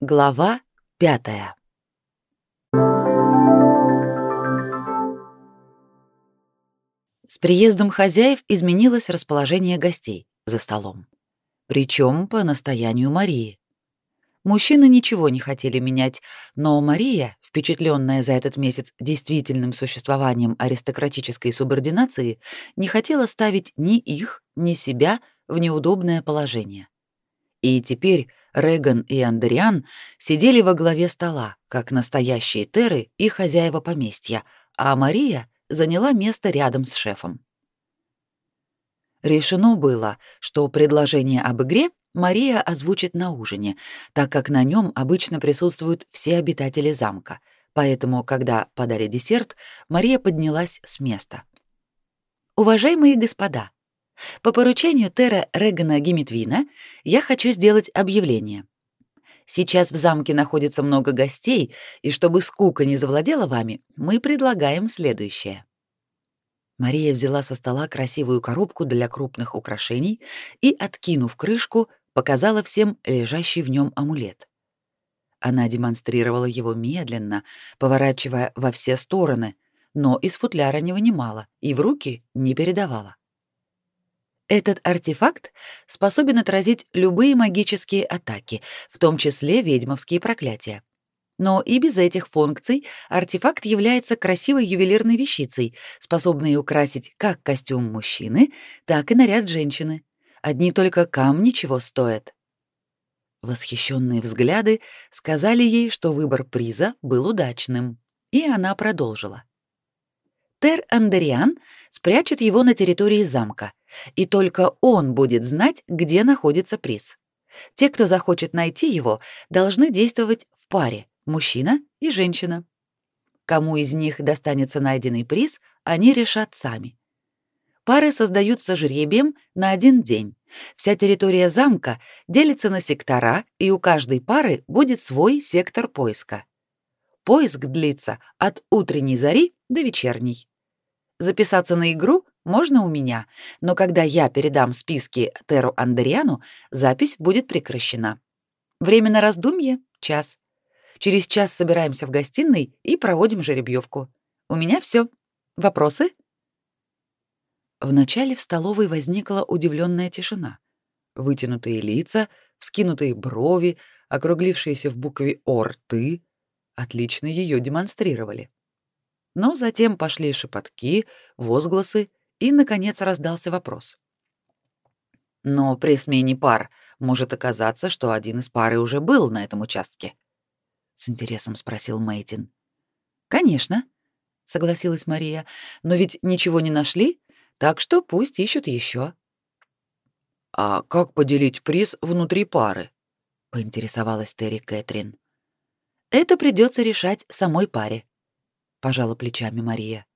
Глава пятая. С приездом хозяев изменилось расположение гостей за столом. Причем по настоянию Марии. Мужчины ничего не хотели менять, но Мария, впечатленная за этот месяц действительным существованием аристократической субординации, не хотела ставить ни их, ни себя в неудобное положение. И теперь Реган и Андриан сидели во главе стола, как настоящие теры и хозяева поместья, а Мария заняла место рядом с шефом. Решено было, что предложение об игре Мария озвучит на ужине, так как на нем обычно присутствуют все обитатели замка, поэтому, когда подали десерт, Мария поднялась с места. «Уважаемые господа», по поручению Тера Регана Гимитвина я хочу сделать объявление. Сейчас в замке находится много гостей, и чтобы скука не завладела вами, мы предлагаем следующее. Мария взяла со стола красивую коробку для крупных украшений и, откинув крышку, показала всем лежащий в нем амулет. Она демонстрировала его медленно, поворачивая во все стороны, но из футляра не вынимала и в руки не передавала. Этот артефакт способен отразить любые магические атаки, в том числе ведьмовские проклятия. Но и без этих функций артефакт является красивой ювелирной вещицей, способной украсить как костюм мужчины, так и наряд женщины. Одни только камни чего стоят. Восхищенные взгляды сказали ей, что выбор приза был удачным, и она продолжила. Тер Андериан спрячет его на территории замка, и только он будет знать, где находится приз. Те, кто захочет найти его, должны действовать в паре, мужчина и женщина. Кому из них достанется найденный приз, они решат сами. Пары создаются жребием на один день. Вся территория замка делится на сектора, и у каждой пары будет свой сектор поиска. Поиск длится от утренней зари до вечерней. Записаться на игру можно у меня, но когда я передам списки Теру Андериану, запись будет прекращена. Время на раздумье — час. Через час собираемся в гостиной и проводим жеребьевку. У меня все. Вопросы? Вначале в столовой возникла удивленная тишина. Вытянутые лица, вскинутые брови, округлившиеся в букве «О» рты отлично ее демонстрировали. Но затем пошли шепотки, возгласы, и, наконец, раздался вопрос. «Но при смене пар может оказаться, что один из пары уже был на этом участке?» — с интересом спросил Мейтин. «Конечно», — согласилась Мария, «но ведь ничего не нашли, так что пусть ищут еще». «А как поделить приз внутри пары?» — поинтересовалась Терри Кэтрин. «Это придется решать самой паре», — пожала плечами Мария.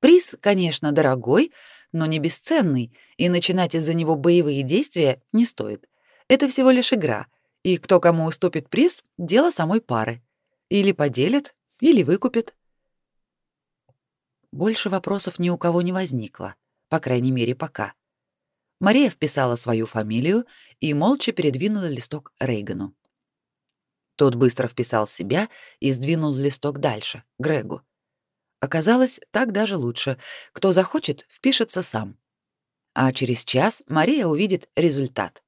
«Приз, конечно, дорогой, но не бесценный, и начинать из-за него боевые действия не стоит. Это всего лишь игра, и кто кому уступит приз — дело самой пары. Или поделят, или выкупят». Больше вопросов ни у кого не возникло, по крайней мере, пока. Мария вписала свою фамилию и молча передвинула листок Рейгану. Тот быстро вписал себя и сдвинул листок дальше, Грегу. Оказалось, так даже лучше. Кто захочет, впишется сам. А через час Мария увидит результат.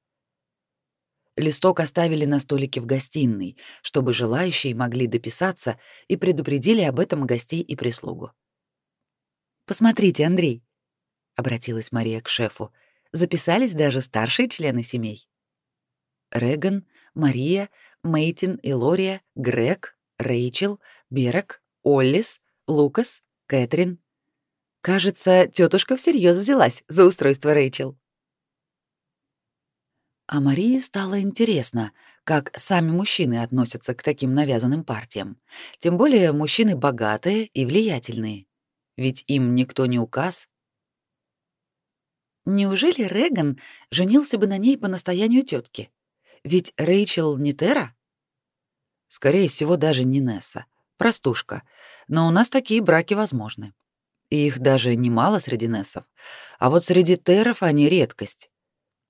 Листок оставили на столике в гостиной, чтобы желающие могли дописаться и предупредили об этом гостей и прислугу. «Посмотрите, Андрей», — обратилась Мария к шефу, — записались даже старшие члены семей. Реган, Мария, Мейтин и Лория, Грег, Рэйчел, Берек, Оллис, Лукас, Кэтрин. Кажется, тетушка всерьез взялась за устройство Рэйчел. А Марии стало интересно, как сами мужчины относятся к таким навязанным партиям. Тем более мужчины богатые и влиятельные. Ведь им никто не указ. Неужели Реган женился бы на ней по настоянию тетки? Ведь Рэйчел не Тера? Скорее всего, даже не Несса. Простушка. Но у нас такие браки возможны. И их даже немало среди Нессов. А вот среди Теров они редкость.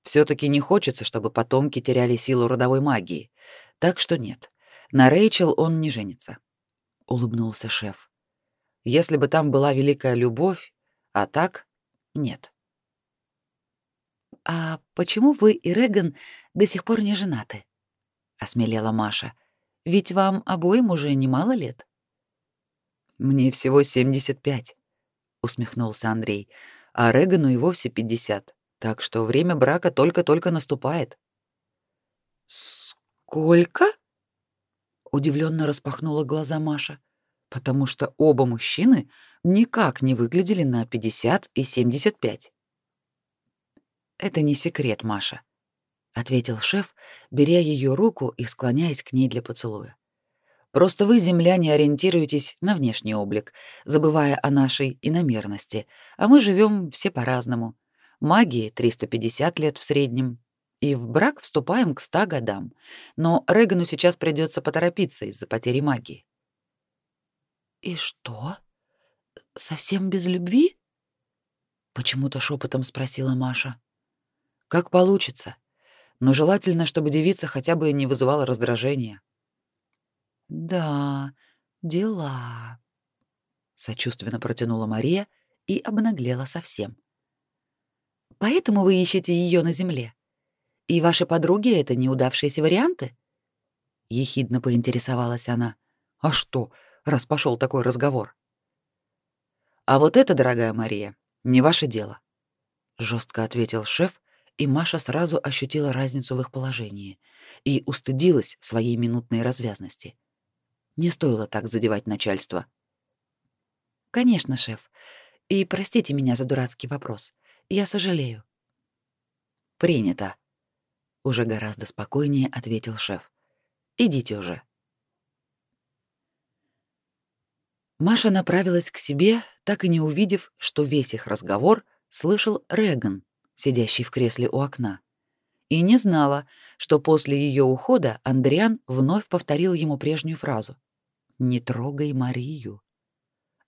все таки не хочется, чтобы потомки теряли силу родовой магии. Так что нет, на Рэйчел он не женится, улыбнулся шеф. Если бы там была великая любовь, а так нет. А почему вы и Реган до сих пор не женаты? осмелела Маша. Ведь вам обоим уже немало лет. Мне всего 75, усмехнулся Андрей. А Регану и вовсе 50. Так что время брака только-только наступает. Сколько? Удивленно распахнула глаза Маша, потому что оба мужчины никак не выглядели на 50 и 75. Это не секрет, Маша, ответил шеф, беря ее руку и склоняясь к ней для поцелуя. Просто вы, земляне, ориентируетесь на внешний облик, забывая о нашей иномерности, а мы живем все по-разному. Магии 350 лет в среднем, и в брак вступаем к 100 годам. Но Регану сейчас придется поторопиться из-за потери магии. И что? Совсем без любви? Почему-то шепотом спросила Маша. Как получится. Но желательно, чтобы девица хотя бы не вызывала раздражения. Да, дела. Сочувственно протянула Мария и обнаглела совсем. Поэтому вы ищете ее на земле? И ваши подруги — это неудавшиеся варианты? Ехидно поинтересовалась она. А что, раз пошел такой разговор? А вот это, дорогая Мария, не ваше дело, жестко ответил шеф, и Маша сразу ощутила разницу в их положении и устыдилась своей минутной развязности. Не стоило так задевать начальство. Конечно, шеф. И простите меня за дурацкий вопрос. Я сожалею. Принято. Уже гораздо спокойнее ответил шеф. Идите уже. Маша направилась к себе, так и не увидев, что весь их разговор слышал Реган, сидящий в кресле у окна, и не знала, что после ее ухода Андриан вновь повторил ему прежнюю фразу. Не трогай Марию.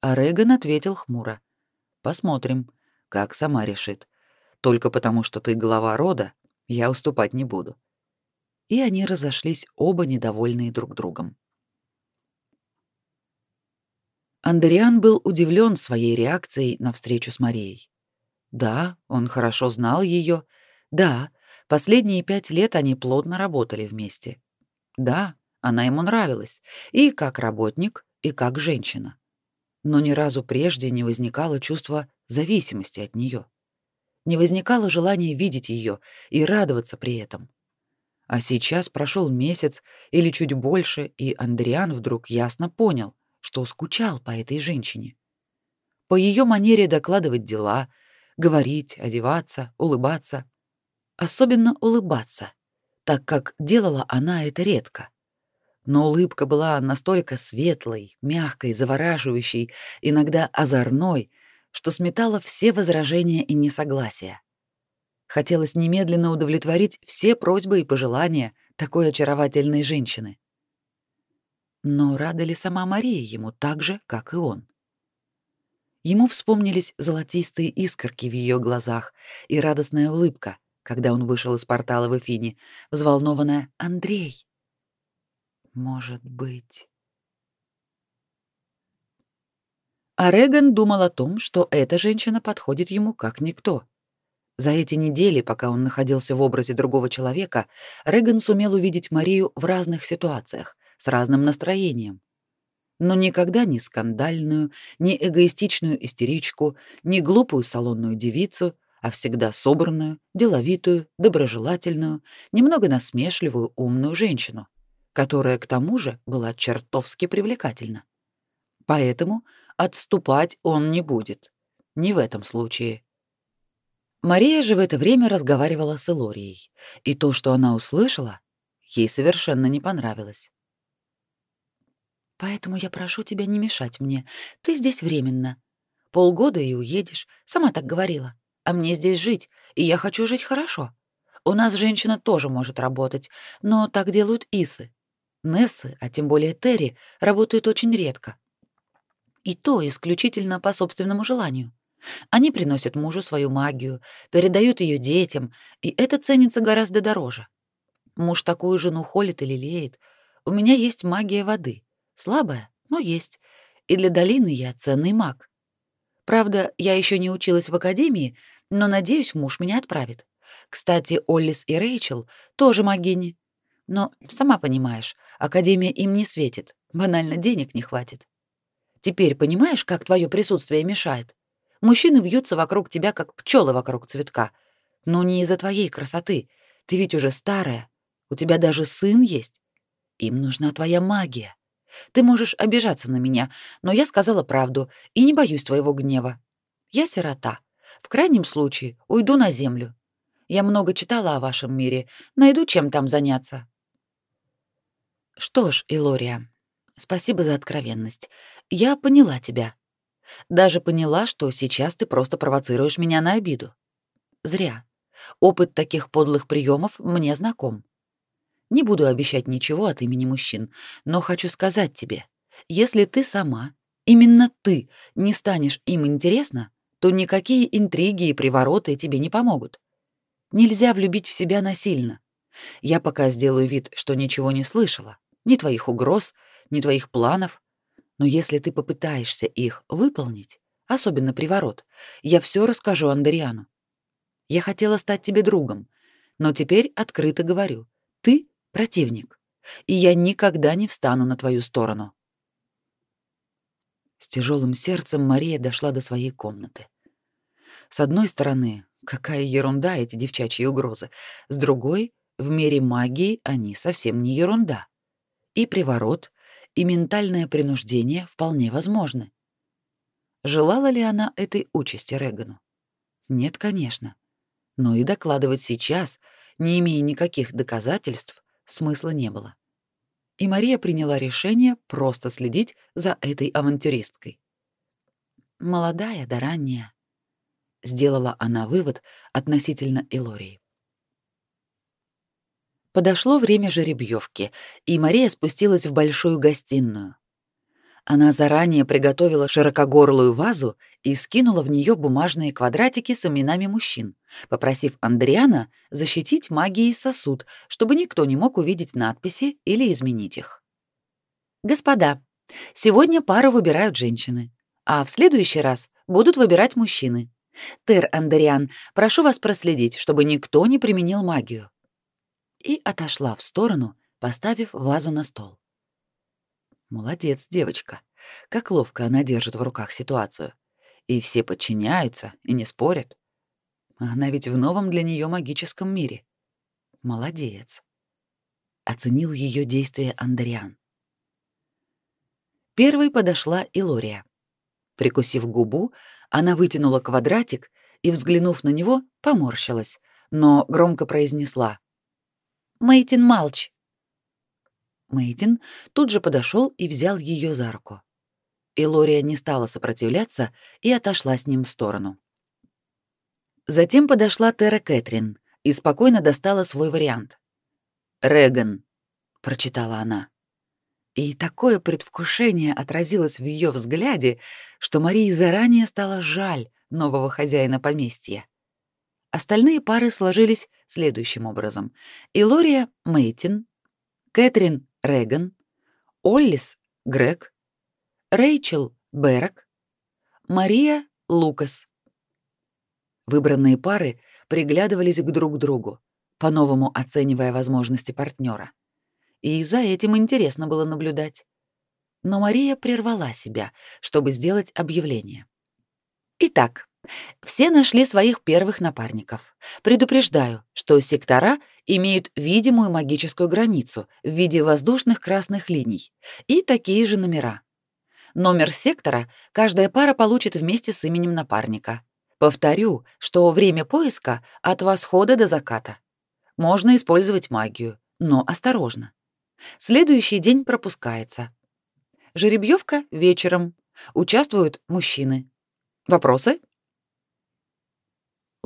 А Реган ответил хмуро. Посмотрим, как сама решит. Только потому, что ты глава рода, я уступать не буду. И они разошлись оба недовольные друг другом. Андриан был удивлен своей реакцией на встречу с Марией. Да, он хорошо знал ее. Да, последние пять лет они плотно работали вместе. Да, она ему нравилась и как работник, и как женщина. Но ни разу прежде не возникало чувства зависимости от нее. Не возникало желания видеть ее и радоваться при этом. А сейчас прошел месяц или чуть больше, и Андриан вдруг ясно понял, что скучал по этой женщине. По ее манере докладывать дела, говорить, одеваться, улыбаться. Особенно улыбаться, так как делала она это редко но улыбка была настолько светлой, мягкой, завораживающей, иногда озорной, что сметала все возражения и несогласия. Хотелось немедленно удовлетворить все просьбы и пожелания такой очаровательной женщины. Но рада ли сама Мария ему так же, как и он? Ему вспомнились золотистые искорки в ее глазах и радостная улыбка, когда он вышел из портала в Эфине, взволнованная «Андрей!» Может быть. А Реган думал о том, что эта женщина подходит ему как никто. За эти недели, пока он находился в образе другого человека, Реган сумел увидеть Марию в разных ситуациях, с разным настроением. Но никогда не скандальную, не эгоистичную истеричку, не глупую салонную девицу, а всегда собранную, деловитую, доброжелательную, немного насмешливую, умную женщину которая к тому же была чертовски привлекательна. Поэтому отступать он не будет. Не в этом случае. Мария же в это время разговаривала с Элорией, и то, что она услышала, ей совершенно не понравилось. Поэтому я прошу тебя не мешать мне. Ты здесь временно. Полгода и уедешь. Сама так говорила. А мне здесь жить, и я хочу жить хорошо. У нас женщина тоже может работать, но так делают исы. Нессы, а тем более Терри, работают очень редко. И то исключительно по собственному желанию. Они приносят мужу свою магию, передают ее детям, и это ценится гораздо дороже. Муж такую жену холит или лелеет. У меня есть магия воды. Слабая, но есть. И для долины я ценный маг. Правда, я еще не училась в академии, но надеюсь, муж меня отправит. Кстати, Оллис и Рэйчел тоже магини. Но, сама понимаешь, академия им не светит. Банально денег не хватит. Теперь понимаешь, как твое присутствие мешает? Мужчины вьются вокруг тебя, как пчелы вокруг цветка. Но не из-за твоей красоты. Ты ведь уже старая. У тебя даже сын есть. Им нужна твоя магия. Ты можешь обижаться на меня, но я сказала правду и не боюсь твоего гнева. Я сирота. В крайнем случае уйду на землю. Я много читала о вашем мире, найду чем там заняться. Что ж, Илория, спасибо за откровенность. Я поняла тебя. Даже поняла, что сейчас ты просто провоцируешь меня на обиду. Зря. Опыт таких подлых приемов мне знаком. Не буду обещать ничего от имени мужчин, но хочу сказать тебе, если ты сама, именно ты, не станешь им интересна, то никакие интриги и привороты тебе не помогут. Нельзя влюбить в себя насильно. Я пока сделаю вид, что ничего не слышала, ни твоих угроз, ни твоих планов, но если ты попытаешься их выполнить, особенно приворот, я все расскажу Андриану. Я хотела стать тебе другом, но теперь открыто говорю, ты противник, и я никогда не встану на твою сторону. С тяжелым сердцем Мария дошла до своей комнаты. С одной стороны, какая ерунда эти девчачьи угрозы, с другой, в мире магии они совсем не ерунда. И приворот, и ментальное принуждение вполне возможны. Желала ли она этой участи Регану? Нет, конечно. Но и докладывать сейчас, не имея никаких доказательств, смысла не было. И Мария приняла решение просто следить за этой авантюристкой. Молодая да ранняя, сделала она вывод относительно Илории. Подошло время жеребьевки, и Мария спустилась в большую гостиную. Она заранее приготовила широкогорлую вазу и скинула в нее бумажные квадратики с именами мужчин, попросив Андриана защитить магией сосуд, чтобы никто не мог увидеть надписи или изменить их. «Господа, сегодня пару выбирают женщины, а в следующий раз будут выбирать мужчины. Тер Андриан, прошу вас проследить, чтобы никто не применил магию и отошла в сторону, поставив вазу на стол. Молодец, девочка. Как ловко она держит в руках ситуацию. И все подчиняются и не спорят. Она ведь в новом для нее магическом мире. Молодец. Оценил ее действия Андриан. Первой подошла Илория. Прикусив губу, она вытянула квадратик и, взглянув на него, поморщилась, но громко произнесла: Мейтин Малч. Мейтин тут же подошел и взял ее за руку. И Лория не стала сопротивляться и отошла с ним в сторону. Затем подошла Тера Кэтрин и спокойно достала свой вариант. «Реган», — прочитала она. И такое предвкушение отразилось в ее взгляде, что Марии заранее стало жаль нового хозяина поместья. Остальные пары сложились следующим образом. Илория Мейтин, Кэтрин Реган, Оллис Грег, Рэйчел Берак, Мария Лукас. Выбранные пары приглядывались к друг другу, по-новому оценивая возможности партнера. И за этим интересно было наблюдать. Но Мария прервала себя, чтобы сделать объявление. Итак, все нашли своих первых напарников. Предупреждаю, что сектора имеют видимую магическую границу в виде воздушных красных линий и такие же номера. Номер сектора каждая пара получит вместе с именем напарника. Повторю, что время поиска от восхода до заката. Можно использовать магию, но осторожно. Следующий день пропускается. Жеребьевка вечером. Участвуют мужчины. Вопросы?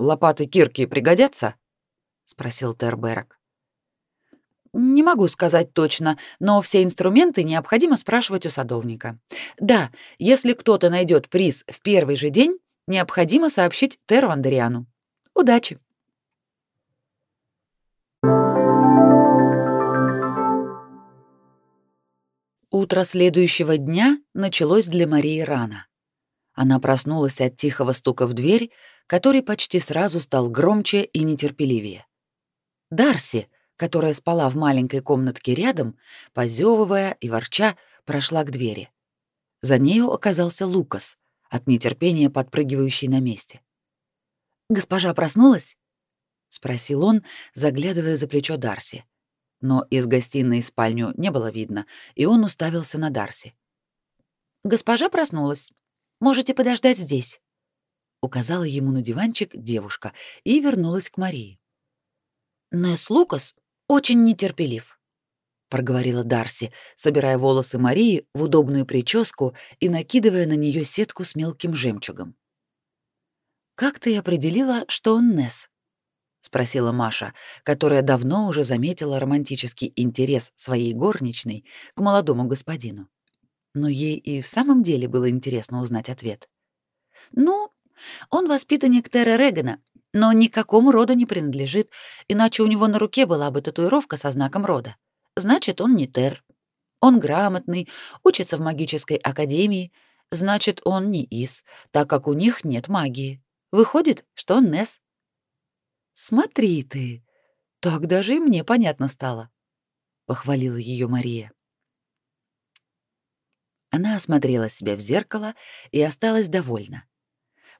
лопаты-кирки пригодятся?» — спросил Терберок. «Не могу сказать точно, но все инструменты необходимо спрашивать у садовника. Да, если кто-то найдет приз в первый же день, необходимо сообщить Тервандериану. Удачи!» Утро следующего дня началось для Марии рано. Она проснулась от тихого стука в дверь, который почти сразу стал громче и нетерпеливее. Дарси, которая спала в маленькой комнатке рядом, позевывая и ворча, прошла к двери. За нею оказался Лукас, от нетерпения подпрыгивающий на месте. «Госпожа проснулась?» — спросил он, заглядывая за плечо Дарси. Но из гостиной в спальню не было видно, и он уставился на Дарси. «Госпожа проснулась. Можете подождать здесь», — указала ему на диванчик девушка и вернулась к Марии. «Несс Лукас очень нетерпелив», — проговорила Дарси, собирая волосы Марии в удобную прическу и накидывая на нее сетку с мелким жемчугом. «Как ты определила, что он Несс?» — спросила Маша, которая давно уже заметила романтический интерес своей горничной к молодому господину. Но ей и в самом деле было интересно узнать ответ. «Ну, он воспитанник Терра Регана, но никакому роду не принадлежит, иначе у него на руке была бы татуировка со знаком рода. Значит, он не Тер. Он грамотный, учится в магической академии, значит, он не Ис, так как у них нет магии. Выходит, что он Нес. Смотри ты, так даже и мне понятно стало, похвалила ее Мария. Она осмотрела себя в зеркало и осталась довольна.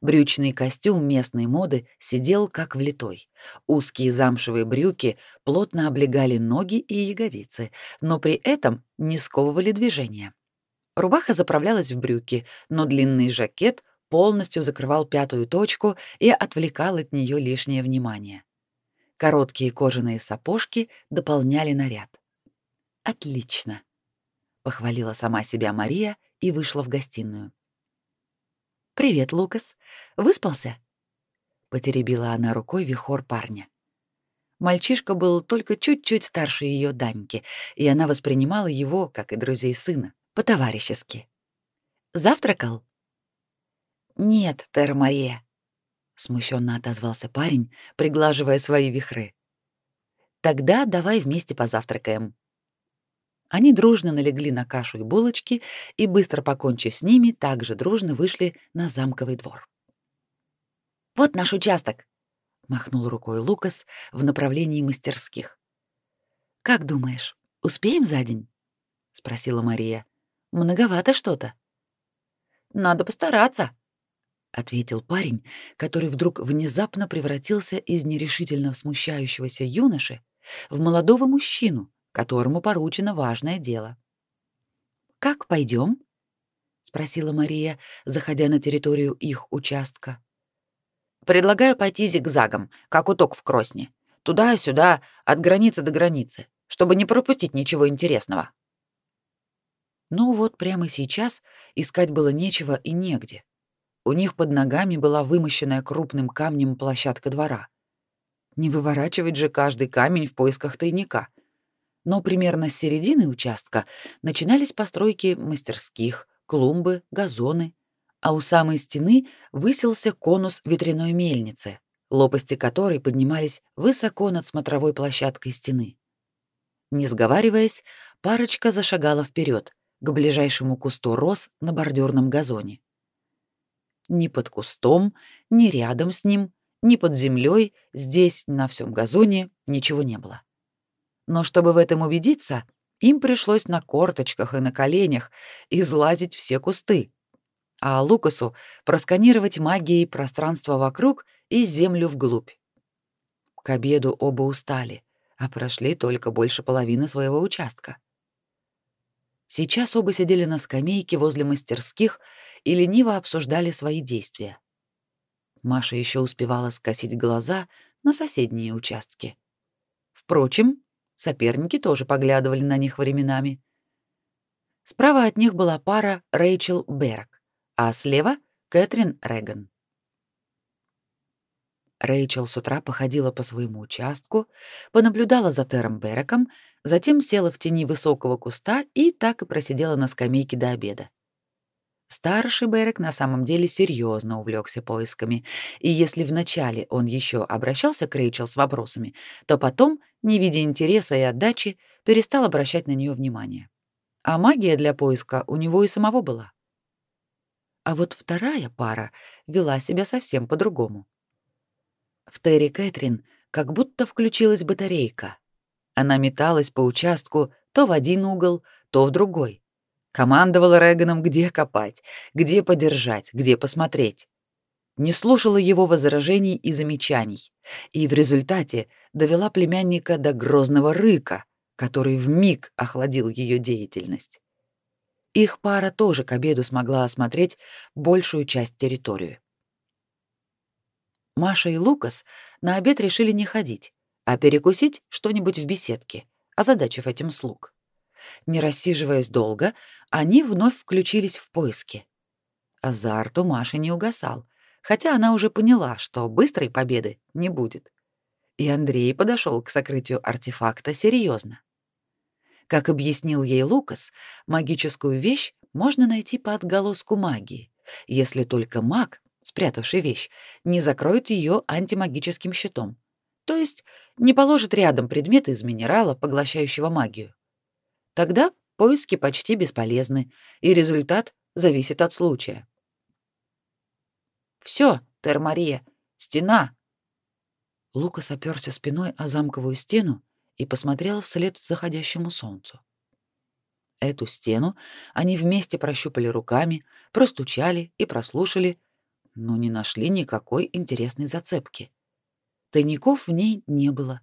Брючный костюм местной моды сидел как влитой. Узкие замшевые брюки плотно облегали ноги и ягодицы, но при этом не сковывали движения. Рубаха заправлялась в брюки, но длинный жакет полностью закрывал пятую точку и отвлекал от нее лишнее внимание. Короткие кожаные сапожки дополняли наряд. Отлично, похвалила сама себя Мария и вышла в гостиную. Привет, Лукас. Выспался? Потеребила она рукой вихор парня. Мальчишка был только чуть-чуть старше ее Даньки, и она воспринимала его, как и друзей сына, по-товарищески. Завтракал? Нет, Тер Мария, смущенно отозвался парень, приглаживая свои вихры. Тогда давай вместе позавтракаем. Они дружно налегли на кашу и булочки и, быстро покончив с ними, также дружно вышли на замковый двор. «Вот наш участок!» — махнул рукой Лукас в направлении мастерских. «Как думаешь, успеем за день?» — спросила Мария. «Многовато что-то». «Надо постараться», — ответил парень, который вдруг внезапно превратился из нерешительно смущающегося юноши в молодого мужчину, которому поручено важное дело. Как пойдем? спросила Мария, заходя на территорию их участка. Предлагаю пойти зигзагом, как уток в Кросне, туда-сюда, от границы до границы, чтобы не пропустить ничего интересного. Ну вот прямо сейчас искать было нечего и негде. У них под ногами была вымощенная крупным камнем площадка двора. Не выворачивать же каждый камень в поисках тайника — но примерно с середины участка начинались постройки мастерских, клумбы, газоны, а у самой стены высился конус ветряной мельницы, лопасти которой поднимались высоко над смотровой площадкой стены. Не сговариваясь, парочка зашагала вперед к ближайшему кусту роз на бордюрном газоне. Ни под кустом, ни рядом с ним, ни под землей здесь, на всем газоне, ничего не было. Но чтобы в этом убедиться, им пришлось на корточках и на коленях излазить все кусты, а Лукасу просканировать магией пространство вокруг и землю вглубь. К обеду оба устали, а прошли только больше половины своего участка. Сейчас оба сидели на скамейке возле мастерских и лениво обсуждали свои действия. Маша еще успевала скосить глаза на соседние участки. Впрочем, Соперники тоже поглядывали на них временами. Справа от них была пара Рэйчел Берг, а слева — Кэтрин Реган. Рэйчел с утра походила по своему участку, понаблюдала за Тером Береком, затем села в тени высокого куста и так и просидела на скамейке до обеда. Старший Берек на самом деле серьезно увлекся поисками, и если вначале он еще обращался к Рэйчел с вопросами, то потом, не видя интереса и отдачи, перестал обращать на нее внимание. А магия для поиска у него и самого была. А вот вторая пара вела себя совсем по-другому. В Терри Кэтрин как будто включилась батарейка. Она металась по участку то в один угол, то в другой. Командовала Реганом, где копать, где подержать, где посмотреть. Не слушала его возражений и замечаний, и в результате довела племянника до грозного рыка, который вмиг охладил ее деятельность. Их пара тоже к обеду смогла осмотреть большую часть территории. Маша и Лукас на обед решили не ходить, а перекусить что-нибудь в беседке, озадачив этим слуг. Не рассиживаясь долго, они вновь включились в поиски. Азарт у Маши не угасал, хотя она уже поняла, что быстрой победы не будет. И Андрей подошел к сокрытию артефакта серьезно. Как объяснил ей Лукас, магическую вещь можно найти по отголоску магии, если только маг, спрятавший вещь, не закроет ее антимагическим щитом. То есть не положит рядом предмет из минерала, поглощающего магию. Тогда поиски почти бесполезны, и результат зависит от случая. Все, Термария, стена. Лукас оперся спиной о замковую стену и посмотрел вслед заходящему солнцу. Эту стену они вместе прощупали руками, простучали и прослушали, но не нашли никакой интересной зацепки. Тайников в ней не было.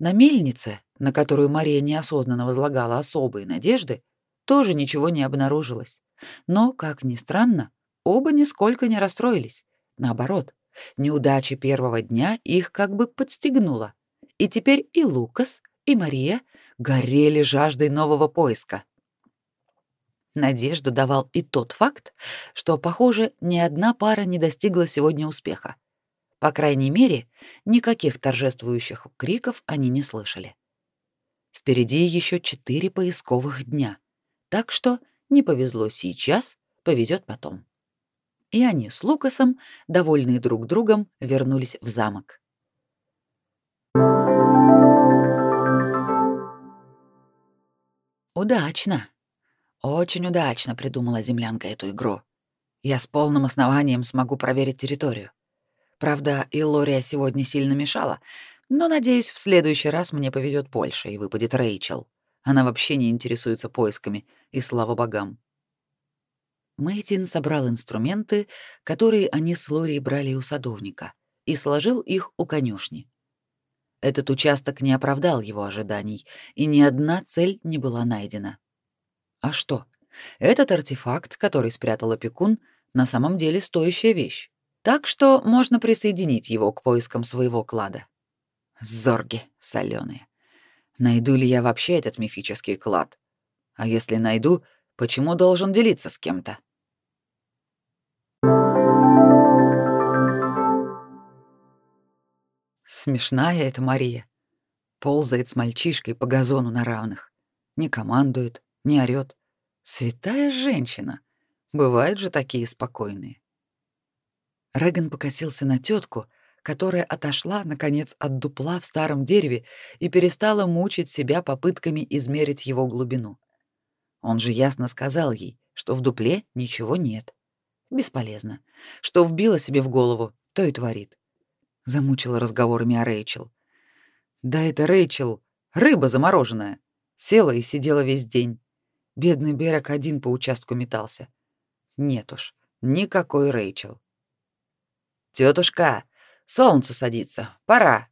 На мельнице, на которую Мария неосознанно возлагала особые надежды, тоже ничего не обнаружилось. Но, как ни странно, оба нисколько не расстроились. Наоборот, неудача первого дня их как бы подстегнула. И теперь и Лукас, и Мария горели жаждой нового поиска. Надежду давал и тот факт, что, похоже, ни одна пара не достигла сегодня успеха. По крайней мере, никаких торжествующих криков они не слышали. Впереди еще четыре поисковых дня, так что не повезло сейчас, повезет потом. И они с Лукасом, довольные друг другом, вернулись в замок. Удачно. Очень удачно придумала землянка эту игру. Я с полным основанием смогу проверить территорию. Правда, и Лория сегодня сильно мешала, но, надеюсь, в следующий раз мне повезет больше и выпадет Рэйчел. Она вообще не интересуется поисками, и слава богам. Мэйтин собрал инструменты, которые они с Лорией брали у садовника, и сложил их у конюшни. Этот участок не оправдал его ожиданий, и ни одна цель не была найдена. А что? Этот артефакт, который спрятал опекун, на самом деле стоящая вещь. Так что можно присоединить его к поискам своего клада. Зорги соленые. Найду ли я вообще этот мифический клад? А если найду, почему должен делиться с кем-то? Смешная эта Мария. Ползает с мальчишкой по газону на равных. Не командует, не орёт. Святая женщина. Бывают же такие спокойные. Реган покосился на тетку, которая отошла, наконец, от дупла в старом дереве и перестала мучить себя попытками измерить его глубину. Он же ясно сказал ей, что в дупле ничего нет. Бесполезно. Что вбила себе в голову, то и творит замучила разговорами о Рэйчел. Да это Рэйчел, рыба замороженная. Села и сидела весь день. Бедный Берег один по участку метался. Нет уж, никакой Рэйчел. Тетушка, солнце садится, пора.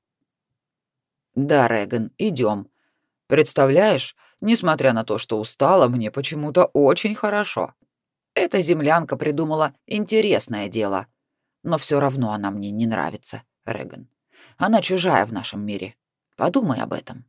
Да, Реган, идем. Представляешь, несмотря на то, что устала, мне почему-то очень хорошо. Эта землянка придумала интересное дело, но все равно она мне не нравится. Реган. Она чужая в нашем мире. Подумай об этом.